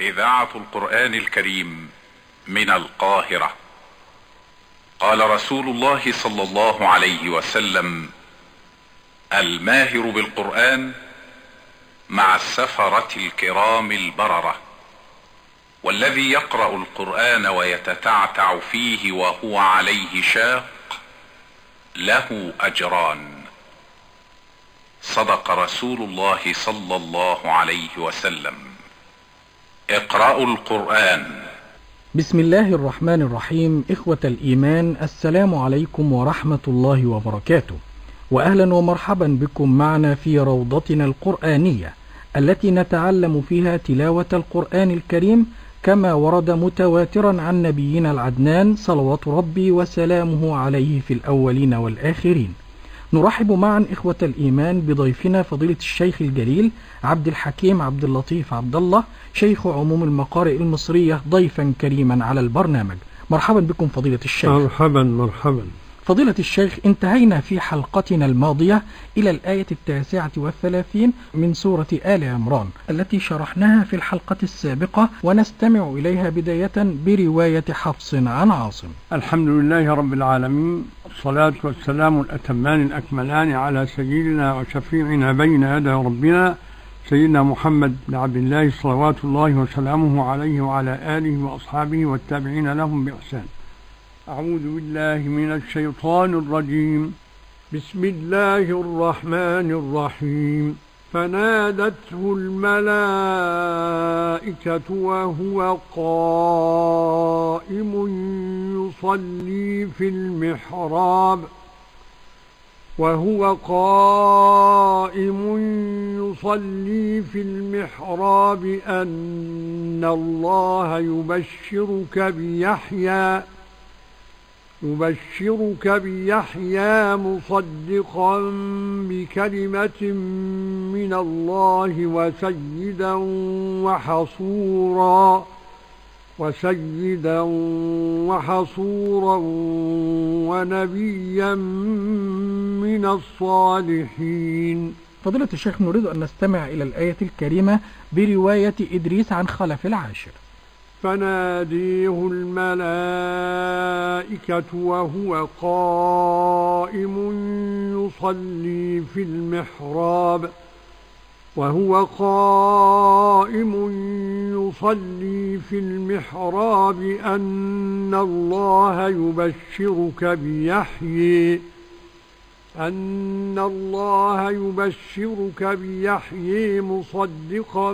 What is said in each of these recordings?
إذاعة القرآن الكريم من القاهرة. قال رسول الله صلى الله عليه وسلم الماهر بالقرآن مع السفرة الكرام البررة والذي يقرأ القرآن ويتتعتع فيه وهو عليه شاق له أجران. صدق رسول الله صلى الله عليه وسلم. اقرأوا القرآن. بسم الله الرحمن الرحيم. إخوة الإيمان السلام عليكم ورحمة الله وبركاته. وأهلا ومرحبا بكم معنا في روضتنا القرآنية التي نتعلم فيها تلاوة القرآن الكريم كما ورد متواترا عن نبينا العدنان صلوات ربي وسلامه عليه في الأولين والآخرين. نرحب معا إخوة الإيمان بضيفنا فضيلة الشيخ الجليل عبد الحكيم عبد اللطيف عبد الله شيخ عموم المقارئ المصرية ضيفا كريما على البرنامج. مرحبا بكم فضيلة الشيخ. مرحبا مرحبا. فضيلة الشيخ انتهينا في حلقتنا الماضية إلى الآية التاسعة والثلاثين من سورة آل عمران التي شرحناها في الحلقة السابقة ونستمع إليها بداية برواية حفص عن عاصم. الحمد لله رب العالمين الصلاة والسلام الأتمان الأكملان على سيدنا وشفيعنا بين يدي ربنا سيدنا محمد بن عبد الله صلوات الله وسلامه عليه وعلى آله وأصحابه والتابعين لهم بإحسان. أعوذ بالله من الشيطان الرجيم. بسم الله الرحمن الرحيم. فنادته الملائكة وهو قائم يصلي في المحراب. وهو قائم يصلي في المحراب أن الله يبشرك بيحيى. يبشرك بيحيى مصدقا بكلمة من الله وسيدا وحصورا وسيدا وحصورا ونبيا من الصالحين. فضيلة الشيخ نريد أن نستمع إلى الآية الكريمة برواية إدريس عن خلف العاشر. فناديه الملائكة وهو قائم يصلي في المحراب. وهو قائم يصلي في المحراب أن الله يبشرك بيحيي أن الله يبشرك بيحيي مصدقا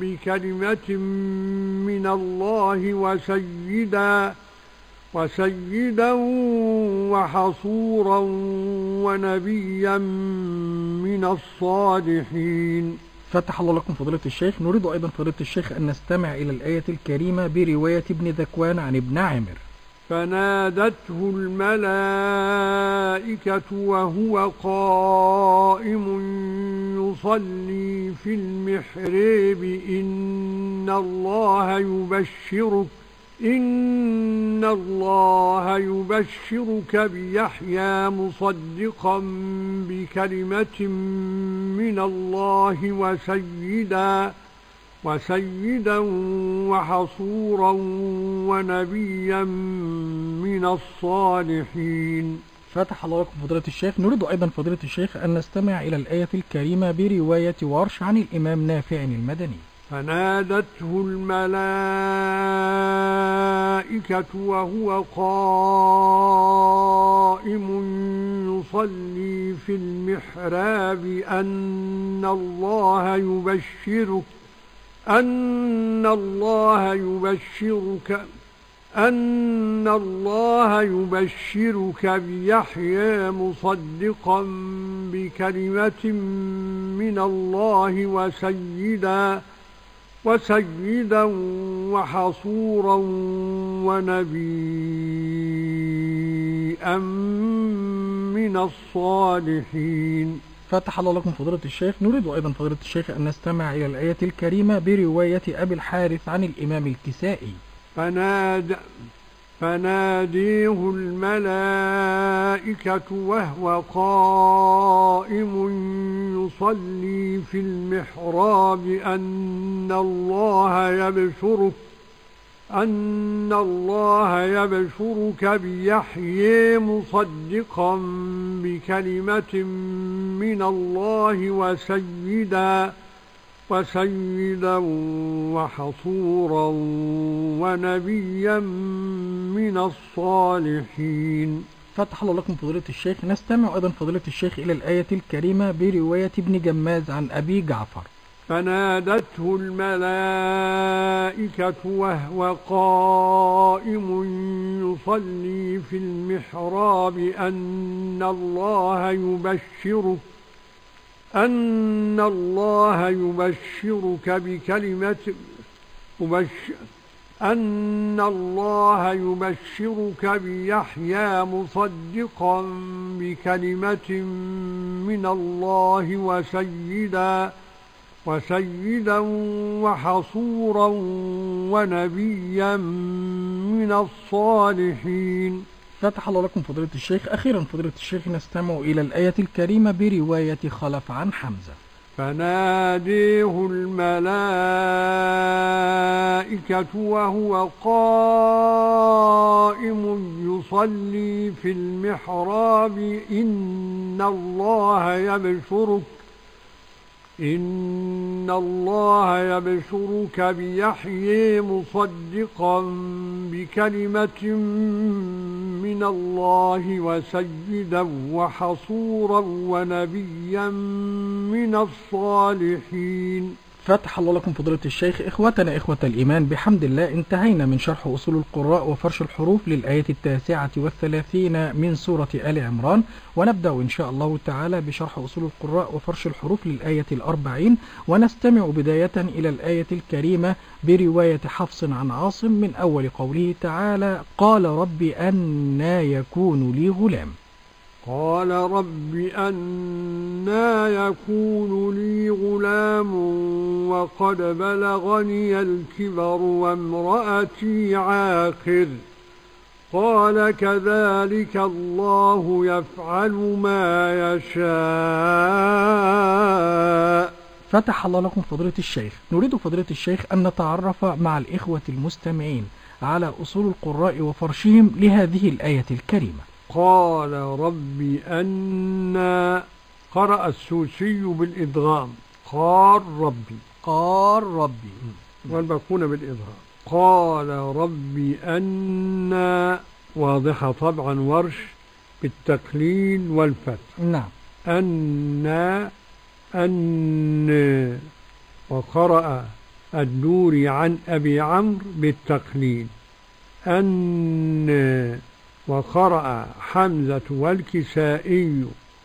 بكلمة من الله وسيدا وسيدا وحصورا ونبيا من الصالحين. فتح الله لكم فضيلة الشيخ. نريد أيضا فضيلة الشيخ أن نستمع إلى الآية الكريمة برواية ابن ذكوان عن ابن عامر. فنادته الملائكة وهو قائم يصلي في المحراب. إن الله يبشرك إن الله يبشرك بيحيى مصدقا بكلمة من الله وسيداً. وسيدا وحصورا ونبيا من الصالحين. فتح الله لكم فضيلة الشيخ. نريد أيضا فضيلة الشيخ أن نستمع إلى الآية الكريمة برواية ورش عن الإمام نافع المدني. فنادته الملائكة وهو قائم يصلي في المحراب أن الله يبشرك أن الله يبشرك أن الله يبشرك بيحيى مصدقا بكلمة من الله وسيدا وسيدا وحصورا ونبيا من الصالحين. فتح الله لكم فضيلة الشيخ. نريد أيضا فضيلة الشيخ أن نستمع إلى الآية الكريمة برواية أبي الحارث عن الإمام الكسائي. فنادى فناديه الملائكة وهو قائم يصلي في المحراب أن الله يبشرك أن الله يبشرك بيحيى مصدقا بكلمة من الله وسيدا وسيدا وحصورا ونبيا من الصالحين. فتح الله لكم فضيلة الشيخ. نستمع أيضا فضيلة الشيخ إلى الآية الكريمة برواية ابن جماز عن أبي جعفر. فنادته الملائكة وهو قائم يصلي في المحراب أن الله يبشرك أن الله يبشرك بكلمة مبشر أن الله يبشرك بيحيى مصدقا بكلمة من الله وسيدا. وسيدا وحصورا ونبيا من الصالحين. فتح الله لكم فضيلة الشيخ. أخيرا فضيلة الشيخ نستمع إلى الآية الكريمة برواية خلف عن حمزة. فناديه الملائكة وهو قائم يصلي في المحراب. إن الله يبشرك إن الله يبشرك بيحيى مصدقا بكلمة من الله وسيدا وحصورا ونبيا من الصالحين فتح الله لكم فضيلة الشيخ إخوتنا إخوة الإيمان بحمد الله انتهينا من شرح أصول القراء وفرش الحروف للآية التاسعة والثلاثين من سورة آل عمران. ونبدأ إن شاء الله تعالى بشرح أصول القراء وفرش الحروف للآية الأربعين. ونستمع بداية إلى الآية الكريمة برواية حفص عن عاصم من أول قوله تعالى قال رب أنا يكون لي غلام. قال رب أنا يكون لي غلام وقد بلغني الكبر وامرأتي عاقر. قال كذلك الله يفعل ما يشاء. فتح الله لكم فضيلة الشيخ. نريد فضيلة الشيخ أن نتعرف مع الإخوة المستمعين على أصول القراء وفرشهم لهذه الآية الكريمة. قال رب أنا قرأ السوسي بالإدغام. قال ربي. قال ربي. والباقون بالإظهار قال رب أنا واضحة طبعا ورش بالتقليل والفتح. نعم. أنا أن وقرأ الدوري عن أبي عمرو بالتقليل. أن وقرأ حمزة والكسائي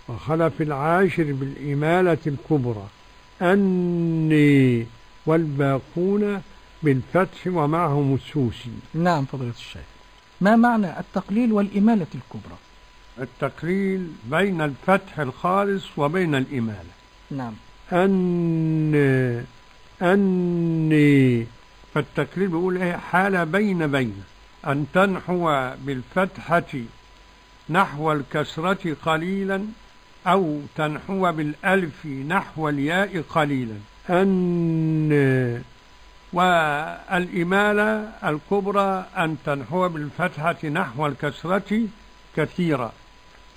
وخلف العاشر بالإمالة الكبرى أني والباقون بالفتح ومعهم السوسي. نعم فضيلة الشيخ. ما معنى التقليل والإمالة الكبرى؟ التقليل بين الفتح الخالص وبين الإمالة. نعم. أن أني فالتقليل بيقول إيه؟ حالة بين بين. أن تنحو بالفتحة نحو الكسرة قليلا أو تنحو بالألف نحو الياء قليلا. أن والإمالة الكبرى أن تنحو بالفتحة نحو الكسرة كثيرا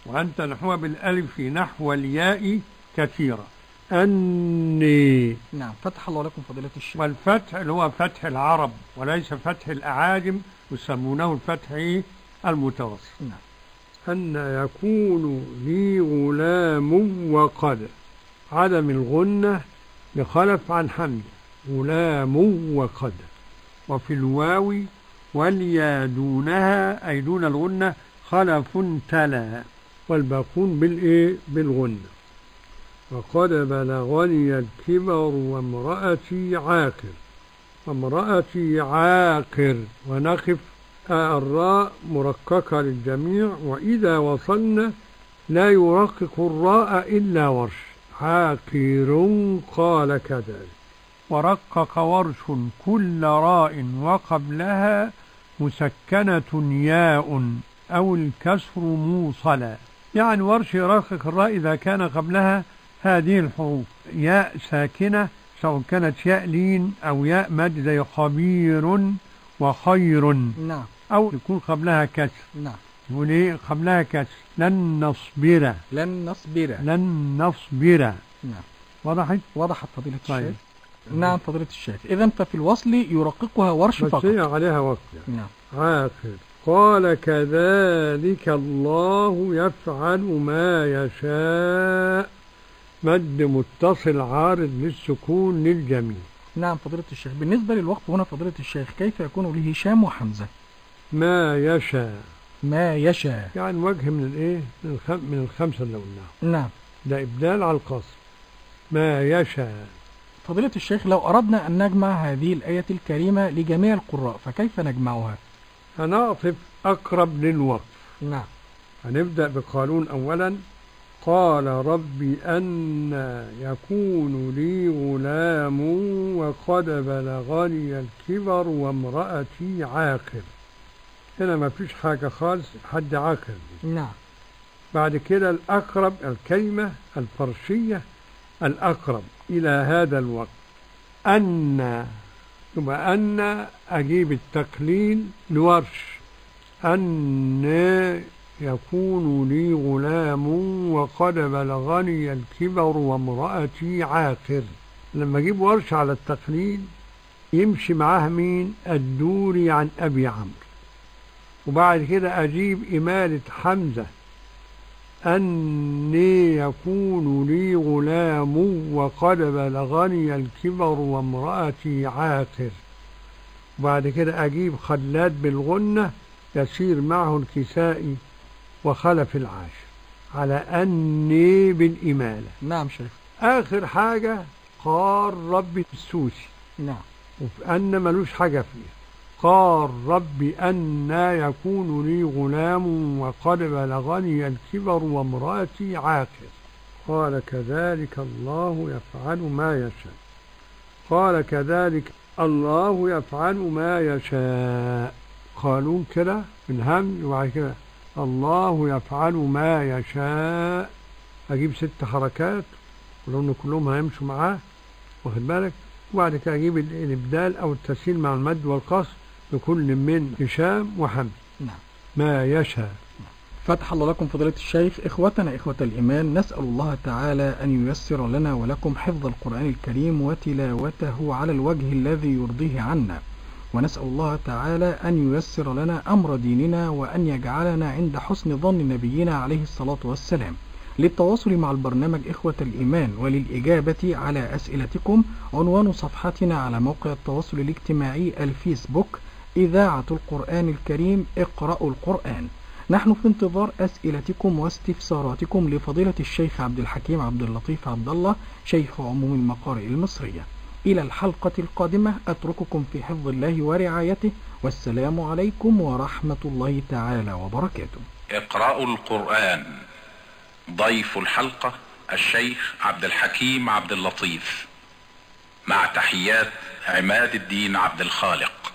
وأن تنحو بالألف نحو الياء كثيرا. أني نعم فتح الله لكم فضيلة الشيخ. والفتح اللي هو فتح العرب وليس فتح الأعاجم يسمونه الفتح؟ المتوسط. نعم. أن يكون لي غلام وقد عدم الغنة بخلف عن حمد. غلام وقد. وفي الواو واليا دونها أي دون الغنة خلف تلا والباقون بالإيه؟ بالغنة. وقد بلغني الكبر وامرأتي عاقر. وامرأتي عاقر ونقف الراء مرققة للجميع وإذا وصلنا لا يرقق الراء إلا ورش. عاقر قال كذلك. ورقق ورش كل راء وقبلها مسكنة ياء أو الكسر موصلا. يعني ورش يرقق الراء إذا كان قبلها هذه الحروف. ياء ساكنة سواء كانت ياء لين أو ياء مد زي خبير وخير. نعم. أو يكون قبلها كسر. نعم. يقول إيه؟ قبلها كسر. لن نصبر. لن نصبر. لن نصبر. نعم. وضحت؟ وضحت فضيلة طيب. الشيخ نعم فضيلة الشيخ. إذا ففي الوصل يرققها ورش فقط. عليها وقت. يعني. نعم. عاقل قال كذلك الله يفعل ما يشاء. مد متصل عارض للسكون للجميع. نعم فضيلة الشيخ. بالنسبة للوقف هنا فضيلة الشيخ كيف يكون لهشام وحمزة؟ ما يشاء. ما يشاء. يعني وجه من الايه؟ من, الخم من الخمسة اللي قلناها نعم. ده إبدال على القصر. ما يشاء. فضيلة الشيخ لو أردنا أن نجمع هذه الآية الكريمة لجميع القراء فكيف نجمعها؟ هنعطف أقرب للوقف. نعم. هنبدأ بقانون اولا. قال رب أن يكون لي غلام وقد بلغني الكبر وامرأتي عاقر. هنا ما فيش حاجة خالص حد عاقر. نعم. بعد كده الأقرب الكلمة الفرشية الأقرب إلى هذا الوقت. أن ثم أن أجيب التقليل لورش. أن يكون لي غلام وقد بلغني الكبر وامرأتي عاقر. لما أجيب ورش على التقليل يمشي معاه مين؟ الدوري عن أبي عمرو. وبعد كده أجيب إمالة حمزة. أني يكون لي غلام وقد بلغني الكبر وامرأتي عاقر. وبعد كده أجيب خلاد بالغنة يسير معه الكسائي. وخلف العاشر على أني بالإمالة. نعم شيخ. آخر حاجة قال ربي السوسي. نعم. وفي أن ملوش حاجة فيها. قال رب أنا يكون لي غلام وقد بلغني الكبر وامرأتي عاقر. قال كذلك الله يفعل ما يشاء. قال كذلك الله يفعل ما يشاء. قالون كده بالهم وبعد كده الله يفعل ما يشاء. أجيب ست حركات ولو كلهم هيمشوا معاه واخد بالك؟ وبعد كده أجيب ال- الإبدال أو التسهيل مع المد والقصر لكل من هشام وحمد. نعم. ما يشاء. فتح الله لكم فضيلة الشيخ إخوتنا إخوة الإيمان نسأل الله تعالى أن ييسر لنا ولكم حفظ القرآن الكريم وتلاوته على الوجه الذي يرضيه عنا. ونسأل الله تعالى أن ييسر لنا أمر ديننا وأن يجعلنا عند حسن ظن نبينا عليه الصلاة والسلام. للتواصل مع البرنامج إخوة الإيمان وللإجابة على أسئلتكم عنوان صفحتنا على موقع التواصل الاجتماعي الفيسبوك إذاعة القرآن الكريم اقرأوا القرآن. نحن في انتظار أسئلتكم واستفساراتكم لفضيلة الشيخ عبد الحكيم عبد اللطيف عبد الله شيخ عموم المقارئ المصرية. إلى الحلقة القادمة. أترككم في حفظ الله ورعايته. والسلام عليكم ورحمة الله تعالى وبركاته. اقرأوا القرآن. ضيف الحلقة الشيخ عبد الحكيم عبد اللطيف. مع تحيات عماد الدين عبد الخالق.